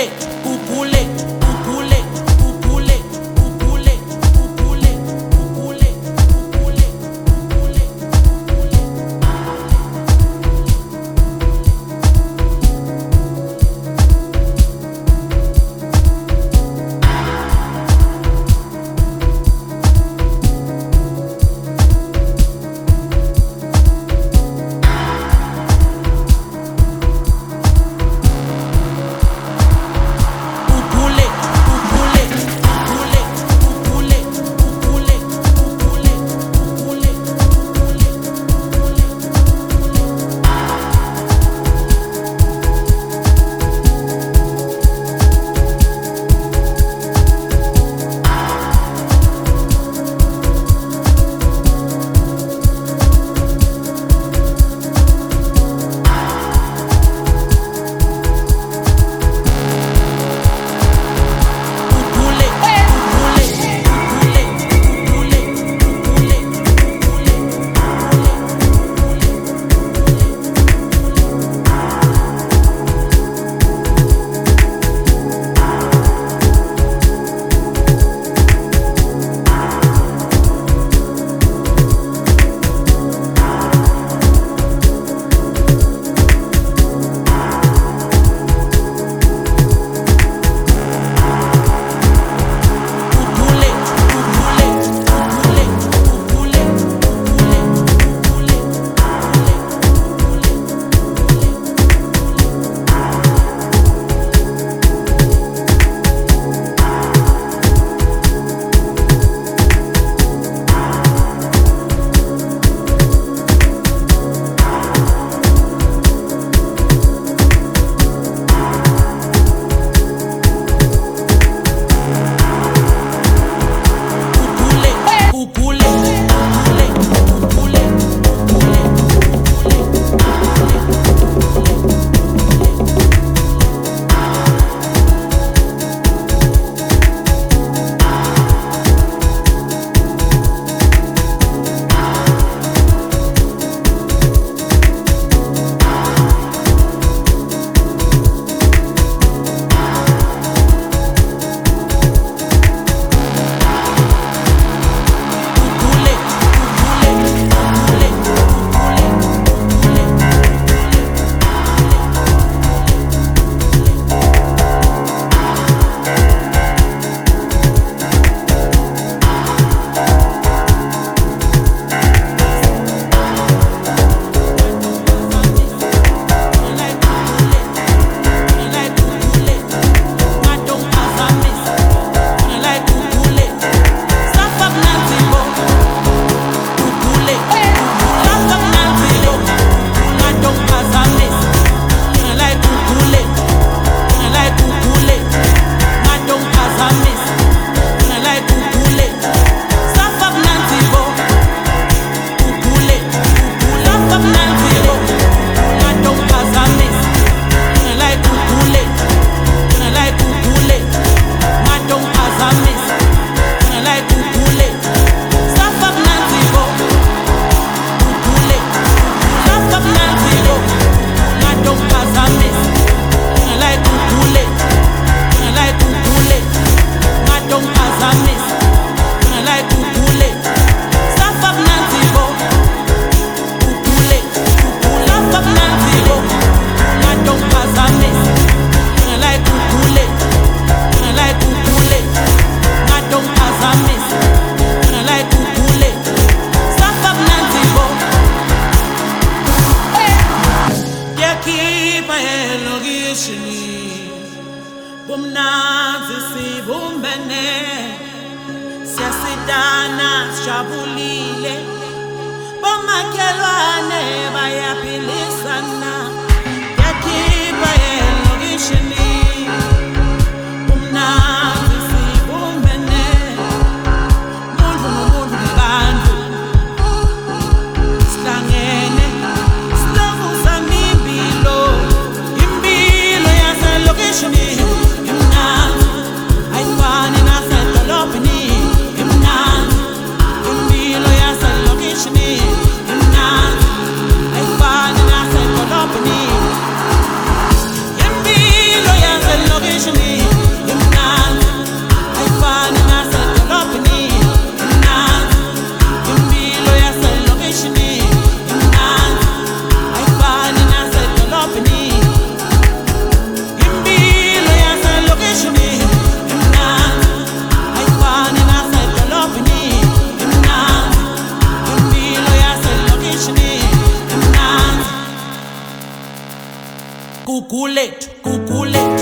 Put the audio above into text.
Nick. bajabulile bomakhelwane bayaphilile. Cuculate, cuculate.